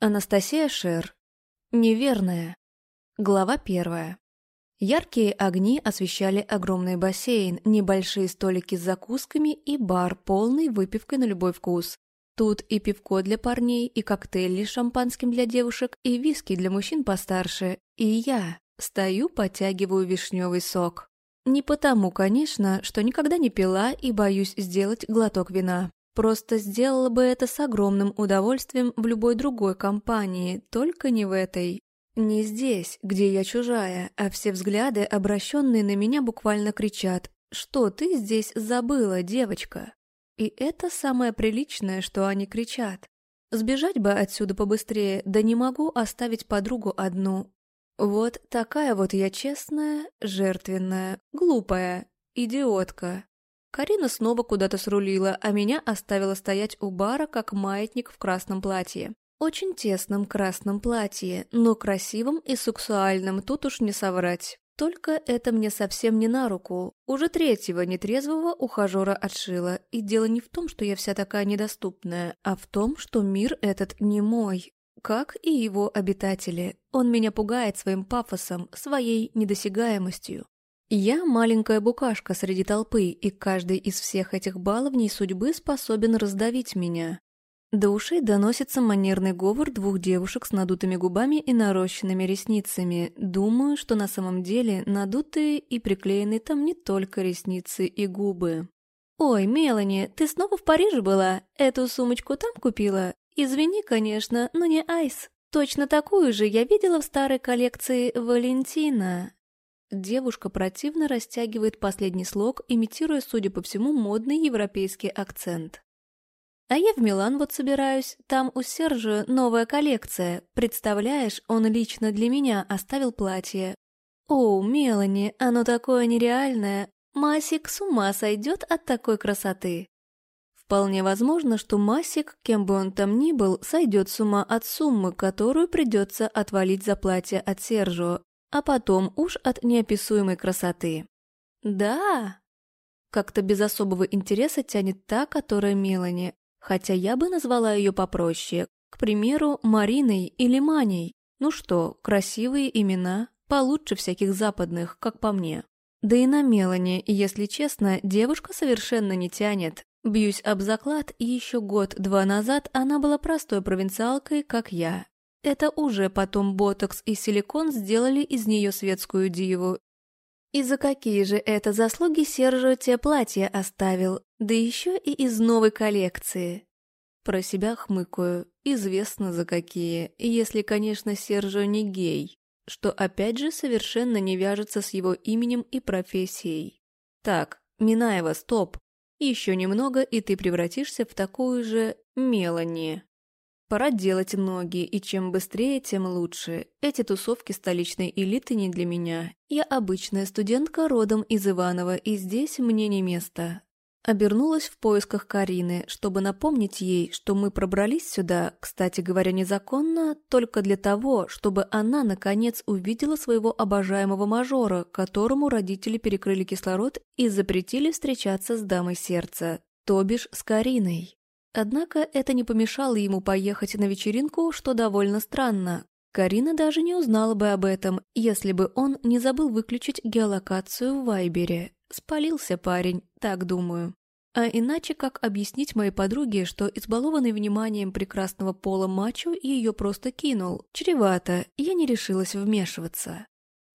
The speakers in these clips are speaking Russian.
Анастасия Шер. Неверная. Глава первая. Яркие огни освещали огромный бассейн, небольшие столики с закусками и бар, полный выпивкой на любой вкус. Тут и пивко для парней, и коктейли с шампанским для девушек, и виски для мужчин постарше. И я стою, потягиваю вишневый сок. Не потому, конечно, что никогда не пила и боюсь сделать глоток вина. Просто сделала бы это с огромным удовольствием в любой другой компании, только не в этой. Не здесь, где я чужая, а все взгляды, обращенные на меня, буквально кричат «Что ты здесь забыла, девочка?» И это самое приличное, что они кричат. Сбежать бы отсюда побыстрее, да не могу оставить подругу одну. Вот такая вот я честная, жертвенная, глупая, идиотка. Карина снова куда-то срулила, а меня оставила стоять у бара, как маятник в красном платье. Очень тесном красном платье, но красивым и сексуальным, тут уж не соврать. Только это мне совсем не на руку. Уже третьего нетрезвого ухажера отшила. И дело не в том, что я вся такая недоступная, а в том, что мир этот не мой. Как и его обитатели. Он меня пугает своим пафосом, своей недосягаемостью. Я маленькая букашка среди толпы, и каждый из всех этих баловней судьбы способен раздавить меня. До ушей доносится манерный говор двух девушек с надутыми губами и нарощенными ресницами. Думаю, что на самом деле надутые и приклеены там не только ресницы и губы. «Ой, Мелани, ты снова в Париже была? Эту сумочку там купила? Извини, конечно, но не Айс. Точно такую же я видела в старой коллекции Валентина. Девушка противно растягивает последний слог, имитируя, судя по всему, модный европейский акцент. А я в Милан вот собираюсь, там у Сержа новая коллекция. Представляешь, он лично для меня оставил платье. О, Мелани, оно такое нереальное. Масик с ума сойдет от такой красоты. Вполне возможно, что Масик, кем бы он там ни был, сойдет с ума от суммы, которую придется отвалить за платье от Сержо, а потом уж от неописуемой красоты. Да, как-то без особого интереса тянет та, которая Мелани, хотя я бы назвала ее попроще, к примеру, Мариной или Маней. Ну что, красивые имена, получше всяких западных, как по мне. Да и на Мелани, если честно, девушка совершенно не тянет. Бьюсь об заклад, и еще год-два назад она была простой провинциалкой, как я, это уже потом ботокс и силикон сделали из нее светскую диву. И за какие же это заслуги Сержио те платья оставил, да еще и из новой коллекции? Про себя хмыкаю, известно за какие, если, конечно, Сержио не гей, что опять же совершенно не вяжется с его именем и профессией. Так, Минаева, стоп. Еще немного, и ты превратишься в такую же Мелани. Пора делать ноги, и чем быстрее, тем лучше. Эти тусовки столичной элиты не для меня. Я обычная студентка родом из Иваново, и здесь мне не место. Обернулась в поисках Карины, чтобы напомнить ей, что мы пробрались сюда, кстати говоря, незаконно, только для того, чтобы она, наконец, увидела своего обожаемого мажора, которому родители перекрыли кислород и запретили встречаться с дамой сердца, то бишь с Кариной. Однако это не помешало ему поехать на вечеринку, что довольно странно. Карина даже не узнала бы об этом, если бы он не забыл выключить геолокацию в Вайбере. Спалился парень, так думаю. А иначе как объяснить моей подруге, что избалованный вниманием прекрасного пола мачо ее просто кинул? Чревато, я не решилась вмешиваться.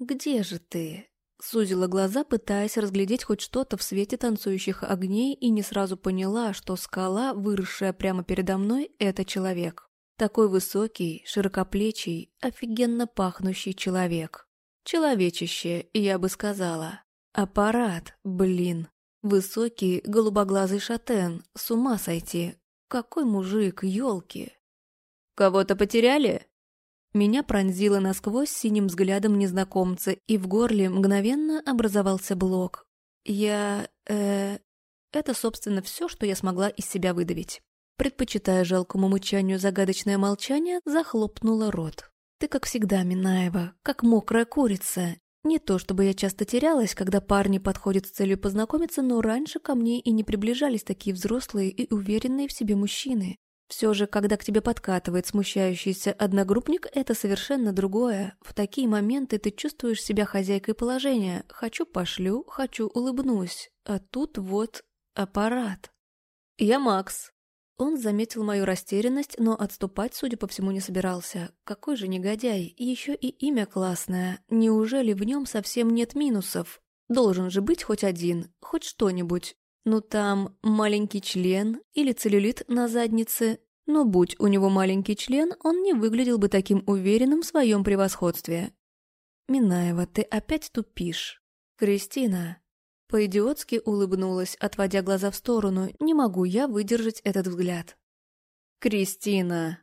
«Где же ты?» Сузила глаза, пытаясь разглядеть хоть что-то в свете танцующих огней, и не сразу поняла, что скала, выросшая прямо передо мной, — это человек. Такой высокий, широкоплечий, офигенно пахнущий человек. Человечище, я бы сказала. Аппарат, блин. Высокий, голубоглазый шатен, с ума сойти. Какой мужик, елки. «Кого-то потеряли?» Меня пронзило насквозь синим взглядом незнакомца, и в горле мгновенно образовался блок. Я... э... Это, собственно, все, что я смогла из себя выдавить. Предпочитая жалкому мычанию загадочное молчание, захлопнула рот. «Ты, как всегда, Минаева, как мокрая курица. Не то чтобы я часто терялась, когда парни подходят с целью познакомиться, но раньше ко мне и не приближались такие взрослые и уверенные в себе мужчины. Все же, когда к тебе подкатывает смущающийся одногруппник, это совершенно другое. В такие моменты ты чувствуешь себя хозяйкой положения. Хочу пошлю, хочу улыбнусь. А тут вот аппарат. Я Макс. Он заметил мою растерянность, но отступать, судя по всему, не собирался. Какой же негодяй. Еще и имя классное. Неужели в нем совсем нет минусов? Должен же быть хоть один, хоть что-нибудь. Ну там маленький член или целлюлит на заднице. Но будь у него маленький член, он не выглядел бы таким уверенным в своем превосходстве. Минаева, ты опять тупишь. Кристина. По-идиотски улыбнулась, отводя глаза в сторону. Не могу я выдержать этот взгляд. Кристина.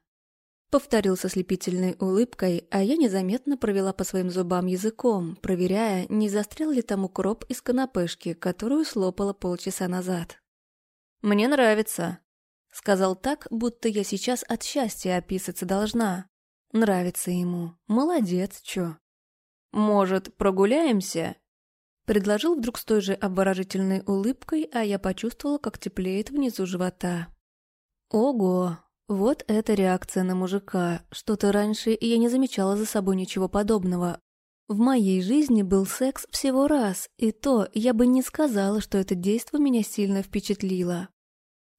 Повторил со слепительной улыбкой, а я незаметно провела по своим зубам языком, проверяя, не застрял ли там укроп из канапешки, которую слопала полчаса назад. «Мне нравится», — сказал так, будто я сейчас от счастья описаться должна. Нравится ему. Молодец, чё. «Может, прогуляемся?» Предложил вдруг с той же обворожительной улыбкой, а я почувствовала, как теплеет внизу живота. «Ого, вот это реакция на мужика. Что-то раньше я не замечала за собой ничего подобного. В моей жизни был секс всего раз, и то я бы не сказала, что это действо меня сильно впечатлило.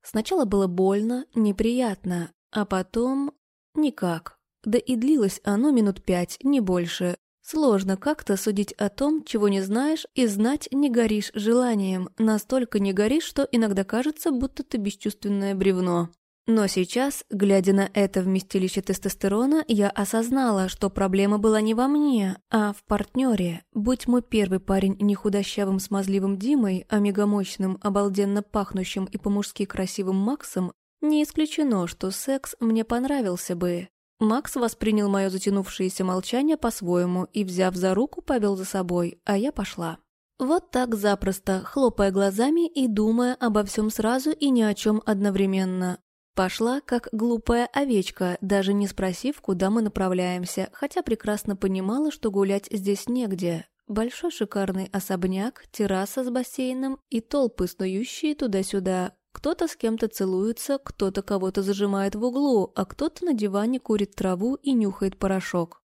Сначала было больно, неприятно, а потом... никак. Да и длилось оно минут пять, не больше. Сложно как-то судить о том, чего не знаешь, и знать не горишь желанием. Настолько не горишь, что иногда кажется, будто ты бесчувственное бревно. Но сейчас, глядя на это вместилище тестостерона, я осознала, что проблема была не во мне, а в партнере. Будь мой первый парень не худощавым смазливым Димой, а мегамощным, обалденно пахнущим и по-мужски красивым Максом, не исключено, что секс мне понравился бы. Макс воспринял мое затянувшееся молчание по-своему и, взяв за руку, повел за собой, а я пошла. Вот так запросто, хлопая глазами и думая обо всем сразу и ни о чем одновременно. Пошла, как глупая овечка, даже не спросив, куда мы направляемся, хотя прекрасно понимала, что гулять здесь негде. Большой шикарный особняк, терраса с бассейном и толпы, снующие туда-сюда. Кто-то с кем-то целуется, кто-то кого-то зажимает в углу, а кто-то на диване курит траву и нюхает порошок.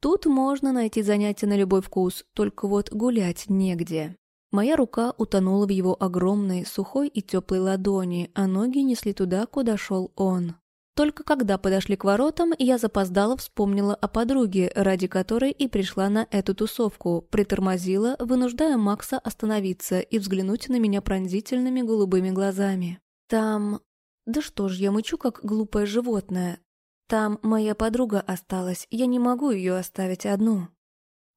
Тут можно найти занятия на любой вкус, только вот гулять негде. Моя рука утонула в его огромной, сухой и теплой ладони, а ноги несли туда, куда шел он. Только когда подошли к воротам, я запоздала вспомнила о подруге, ради которой и пришла на эту тусовку, притормозила, вынуждая Макса остановиться и взглянуть на меня пронзительными голубыми глазами. Там... Да что ж, я мычу, как глупое животное. Там моя подруга осталась, я не могу ее оставить одну.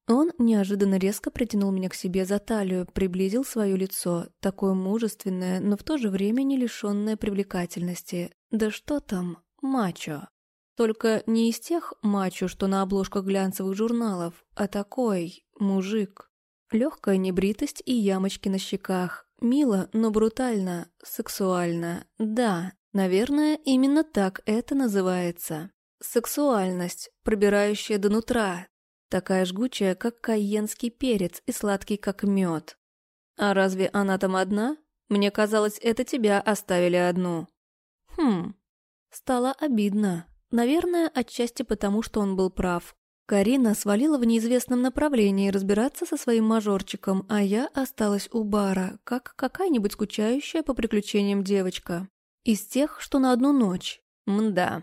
Он неожиданно резко притянул меня к себе за талию, приблизил свое лицо, такое мужественное, но в то же время не лишенное привлекательности. Да что там, мачо. Только не из тех мачо, что на обложках глянцевых журналов, а такой, мужик. Легкая небритость и ямочки на щеках. Мило, но брутально, сексуально. Да, наверное, именно так это называется. Сексуальность, пробирающая до нутра, Такая жгучая, как кайенский перец и сладкий, как мед. А разве она там одна? Мне казалось, это тебя оставили одну. Хм. Стало обидно. Наверное, отчасти потому, что он был прав. Карина свалила в неизвестном направлении разбираться со своим мажорчиком, а я осталась у бара, как какая-нибудь скучающая по приключениям девочка. Из тех, что на одну ночь. Мда.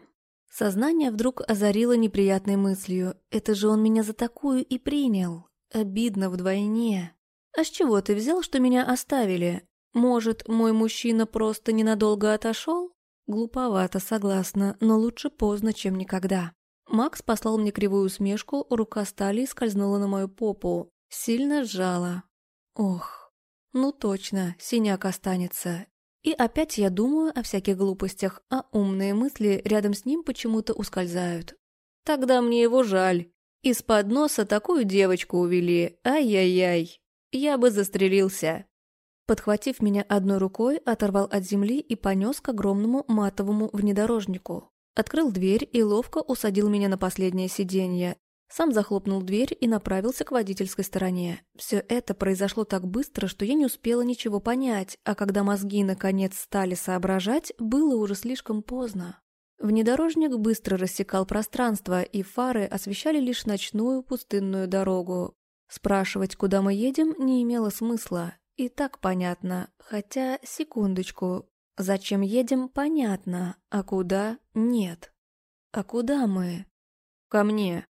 Сознание вдруг озарило неприятной мыслью. Это же он меня за такую и принял. Обидно вдвойне. А с чего ты взял, что меня оставили? Может, мой мужчина просто ненадолго отошел? Глуповато, согласна, но лучше поздно, чем никогда. Макс послал мне кривую усмешку, рука стали скользнула на мою попу. Сильно сжала. Ох, ну точно, синяк останется. И опять я думаю о всяких глупостях, а умные мысли рядом с ним почему-то ускользают. Тогда мне его жаль. Из-под носа такую девочку увели. Ай-яй-яй. Я бы застрелился. Подхватив меня одной рукой, оторвал от земли и понес к огромному матовому внедорожнику. Открыл дверь и ловко усадил меня на последнее сиденье, сам захлопнул дверь и направился к водительской стороне. Все это произошло так быстро, что я не успела ничего понять, а когда мозги наконец стали соображать, было уже слишком поздно. Внедорожник быстро рассекал пространство, и фары освещали лишь ночную пустынную дорогу. Спрашивать, куда мы едем, не имело смысла. И так понятно. Хотя, секундочку. Зачем едем, понятно. А куда – нет. А куда мы? Ко мне.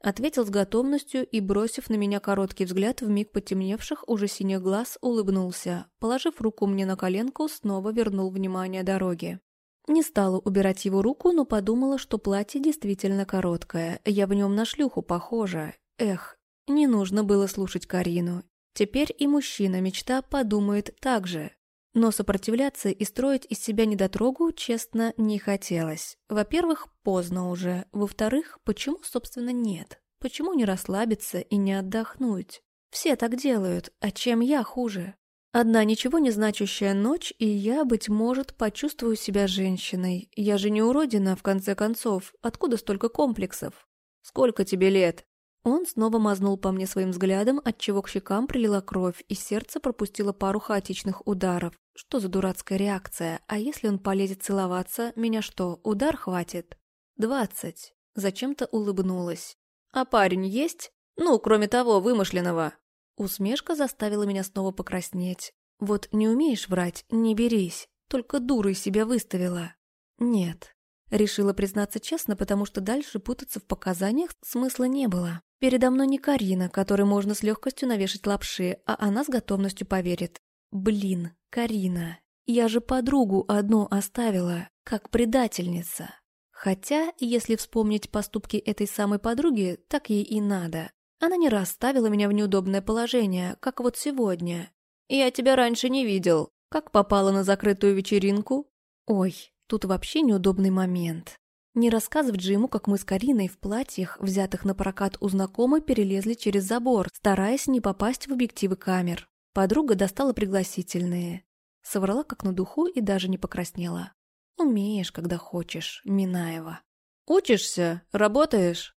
Ответил с готовностью и, бросив на меня короткий взгляд в миг потемневших уже синих глаз, улыбнулся. Положив руку мне на коленку, снова вернул внимание дороге. Не стала убирать его руку, но подумала, что платье действительно короткое. Я в нем на шлюху похожа. Эх, не нужно было слушать Карину. Теперь и мужчина-мечта подумает так же. Но сопротивляться и строить из себя недотрогу, честно, не хотелось. Во-первых, поздно уже. Во-вторых, почему, собственно, нет? Почему не расслабиться и не отдохнуть? Все так делают, а чем я хуже? Одна ничего не значащая ночь, и я, быть может, почувствую себя женщиной. Я же не уродина, в конце концов. Откуда столько комплексов? Сколько тебе лет? Он снова мазнул по мне своим взглядом, отчего к щекам прилила кровь, и сердце пропустило пару хаотичных ударов. Что за дурацкая реакция? А если он полезет целоваться, меня что, удар хватит? Двадцать. Зачем-то улыбнулась. А парень есть? Ну, кроме того, вымышленного. Усмешка заставила меня снова покраснеть. Вот не умеешь врать, не берись. Только дурой себя выставила. Нет. Решила признаться честно, потому что дальше путаться в показаниях смысла не было. Передо мной не Карина, которой можно с легкостью навешать лапши, а она с готовностью поверит. Блин, Карина, я же подругу одну оставила, как предательница. Хотя, если вспомнить поступки этой самой подруги, так ей и надо. Она не раз ставила меня в неудобное положение, как вот сегодня. «Я тебя раньше не видел. Как попала на закрытую вечеринку?» «Ой, тут вообще неудобный момент. Не рассказывать же ему, как мы с Кариной в платьях, взятых на прокат у знакомой, перелезли через забор, стараясь не попасть в объективы камер. Подруга достала пригласительные. Соврала как на духу и даже не покраснела. «Умеешь, когда хочешь, Минаева». «Учишься? Работаешь?»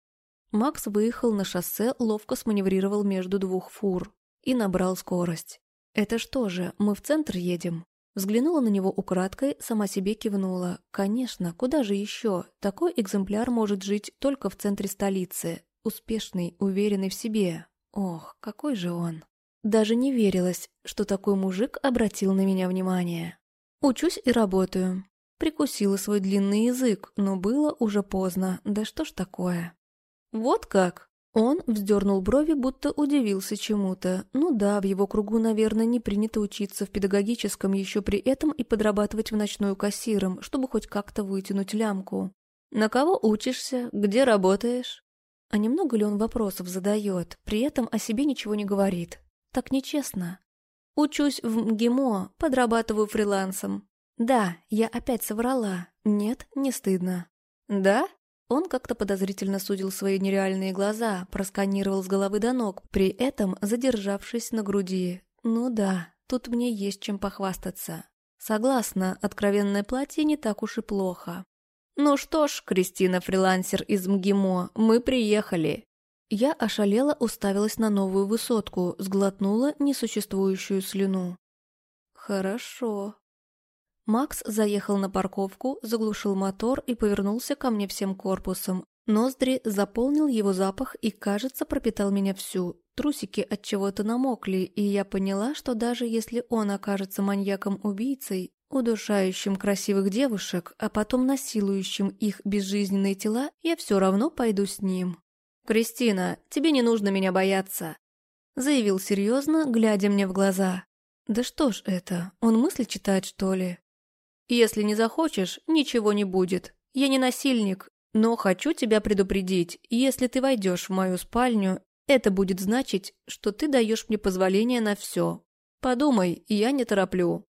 Макс выехал на шоссе, ловко сманеврировал между двух фур и набрал скорость. «Это что же, мы в центр едем?» Взглянула на него украдкой, сама себе кивнула. «Конечно, куда же еще? Такой экземпляр может жить только в центре столицы. Успешный, уверенный в себе. Ох, какой же он!» Даже не верилось, что такой мужик обратил на меня внимание. «Учусь и работаю». Прикусила свой длинный язык, но было уже поздно. Да что ж такое? «Вот как?» Он вздернул брови, будто удивился чему-то. Ну да, в его кругу, наверное, не принято учиться в педагогическом еще при этом и подрабатывать в ночную кассиром, чтобы хоть как-то вытянуть лямку. «На кого учишься? Где работаешь?» А немного ли он вопросов задает, при этом о себе ничего не говорит? Так нечестно. Учусь в МГИМО, подрабатываю фрилансом. Да, я опять соврала. Нет, не стыдно. Да? Он как-то подозрительно судил свои нереальные глаза, просканировал с головы до ног, при этом задержавшись на груди. «Ну да, тут мне есть чем похвастаться». Согласна, откровенное платье не так уж и плохо. «Ну что ж, Кристина, фрилансер из МГИМО, мы приехали». Я ошалела, уставилась на новую высотку, сглотнула несуществующую слюну. «Хорошо», Макс заехал на парковку, заглушил мотор и повернулся ко мне всем корпусом. Ноздри заполнил его запах и, кажется, пропитал меня всю. Трусики от чего-то намокли, и я поняла, что даже если он окажется маньяком-убийцей, удушающим красивых девушек, а потом насилующим их безжизненные тела, я все равно пойду с ним. «Кристина, тебе не нужно меня бояться», — заявил серьезно, глядя мне в глаза. «Да что ж это, он мысли читает, что ли?» Если не захочешь, ничего не будет. Я не насильник, но хочу тебя предупредить, если ты войдешь в мою спальню, это будет значить, что ты даешь мне позволение на все. Подумай, я не тороплю.